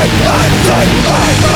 Anh, anh, anh, anh, anh.